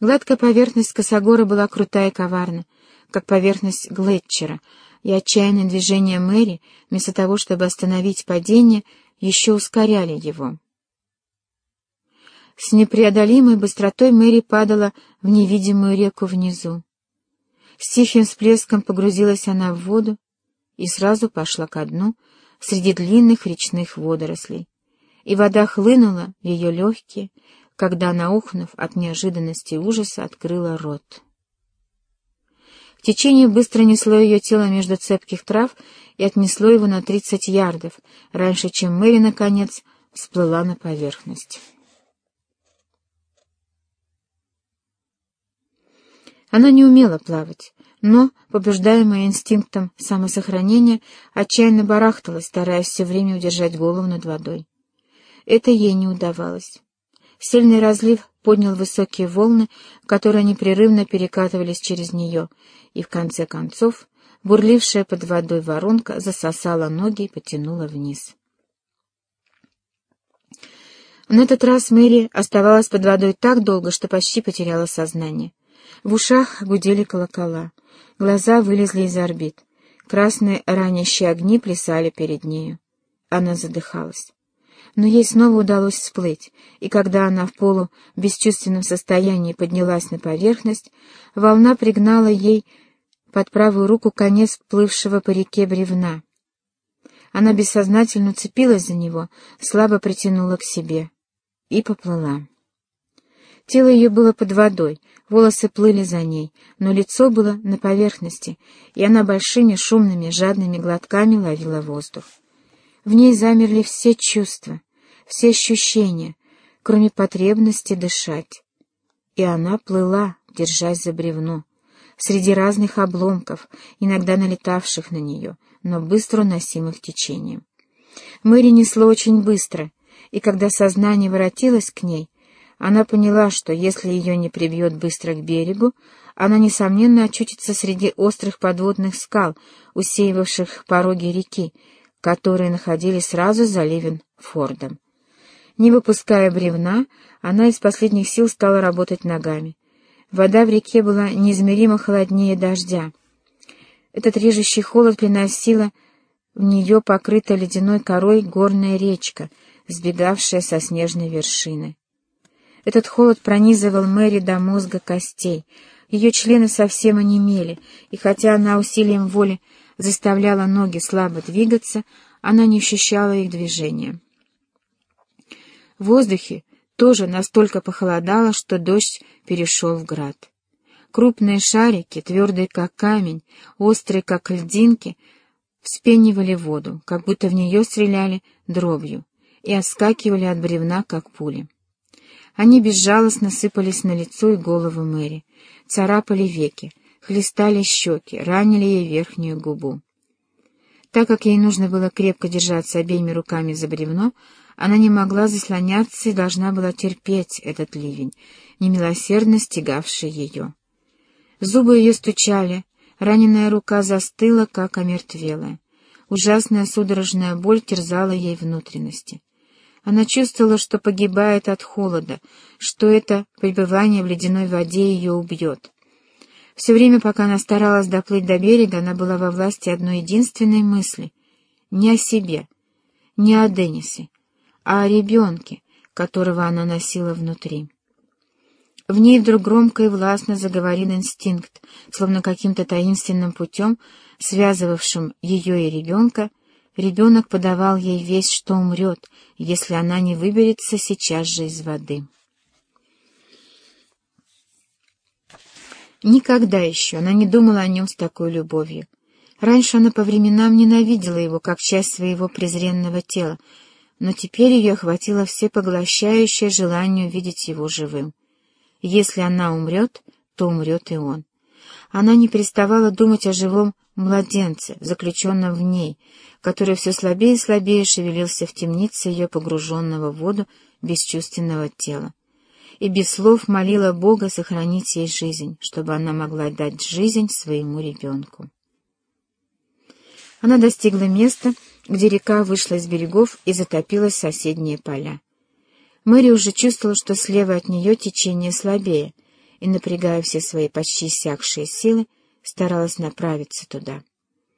Гладкая поверхность косогора была крутая и коварна, как поверхность Глетчера, и отчаянные движения Мэри, вместо того, чтобы остановить падение, еще ускоряли его. С непреодолимой быстротой Мэри падала в невидимую реку внизу. С тихим всплеском погрузилась она в воду и сразу пошла ко дну среди длинных речных водорослей. И вода хлынула в ее легкие, когда она, от неожиданности и ужаса, открыла рот. Течение быстро несло ее тело между цепких трав и отнесло его на тридцать ярдов, раньше, чем Мэри, наконец, всплыла на поверхность. Она не умела плавать, но, побуждаемая инстинктом самосохранения, отчаянно барахталась, стараясь все время удержать голову над водой. Это ей не удавалось. Сильный разлив поднял высокие волны, которые непрерывно перекатывались через нее, и в конце концов бурлившая под водой воронка засосала ноги и потянула вниз. На этот раз Мэри оставалась под водой так долго, что почти потеряла сознание. В ушах гудели колокола, глаза вылезли из орбит, красные ранящие огни плясали перед нею. Она задыхалась. Но ей снова удалось всплыть, и когда она в полу бесчувственном состоянии поднялась на поверхность, волна пригнала ей под правую руку конец плывшего по реке бревна. Она бессознательно уцепилась за него, слабо притянула к себе и поплыла. Тело ее было под водой, волосы плыли за ней, но лицо было на поверхности, и она большими шумными жадными глотками ловила воздух. В ней замерли все чувства, все ощущения, кроме потребности дышать. И она плыла, держась за бревно, среди разных обломков, иногда налетавших на нее, но быстро уносимых течением. Мэри несло очень быстро, и когда сознание воротилось к ней, она поняла, что если ее не прибьет быстро к берегу, она, несомненно, очутится среди острых подводных скал, усеивавших пороги реки, которые находились сразу за Ливенфордом. Не выпуская бревна, она из последних сил стала работать ногами. Вода в реке была неизмеримо холоднее дождя. Этот режущий холод приносила в нее покрыта ледяной корой горная речка, сбегавшая со снежной вершины. Этот холод пронизывал Мэри до мозга костей. Ее члены совсем онемели, и хотя она усилием воли заставляла ноги слабо двигаться, она не ощущала их движения. Воздухе тоже настолько похолодало, что дождь перешел в град. Крупные шарики, твердые как камень, острые как льдинки, вспенивали воду, как будто в нее стреляли дробью, и отскакивали от бревна, как пули. Они безжалостно сыпались на лицо и голову Мэри, царапали веки, хлестали щеки, ранили ей верхнюю губу. Так как ей нужно было крепко держаться обеими руками за бревно, она не могла заслоняться и должна была терпеть этот ливень, немилосердно стегавший ее. Зубы ее стучали, раненая рука застыла, как омертвелая. Ужасная судорожная боль терзала ей внутренности. Она чувствовала, что погибает от холода, что это пребывание в ледяной воде ее убьет. Все время, пока она старалась доплыть до берега, она была во власти одной единственной мысли — не о себе, не о Деннисе, а о ребенке, которого она носила внутри. В ней вдруг громко и властно заговорил инстинкт, словно каким-то таинственным путем, связывавшим ее и ребенка, ребенок подавал ей весть, что умрет, если она не выберется сейчас же из воды. Никогда еще она не думала о нем с такой любовью. Раньше она по временам ненавидела его, как часть своего презренного тела, но теперь ее охватило всепоглощающее желание увидеть его живым. Если она умрет, то умрет и он. Она не переставала думать о живом младенце, заключенном в ней, который все слабее и слабее шевелился в темнице ее погруженного в воду бесчувственного тела. И без слов молила Бога сохранить ей жизнь, чтобы она могла дать жизнь своему ребенку. Она достигла места, где река вышла из берегов и затопила соседние поля. Мэри уже чувствовала, что слева от нее течение слабее, и, напрягая все свои почти иссякшие силы, старалась направиться туда.